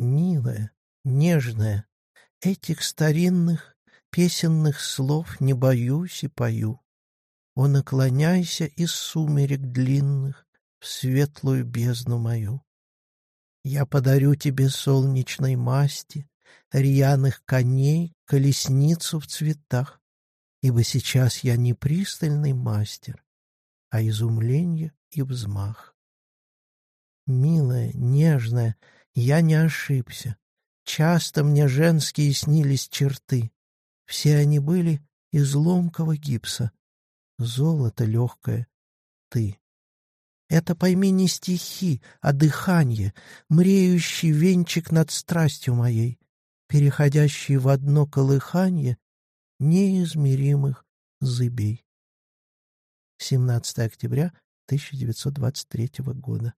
Милая, нежная, этих старинных песенных слов не боюсь и пою. О, наклоняйся из сумерек длинных в светлую бездну мою. Я подарю тебе солнечной масти, рьяных коней, колесницу в цветах, ибо сейчас я не пристальный мастер, а изумление и взмах. Милая, нежная, я не ошибся. Часто мне женские снились черты. Все они были из ломкого гипса. Золото легкое — ты. Это, пойми, не стихи, а дыхание, мреющий венчик над страстью моей, переходящий в одно колыханье неизмеримых зыбей. 17 октября 1923 года.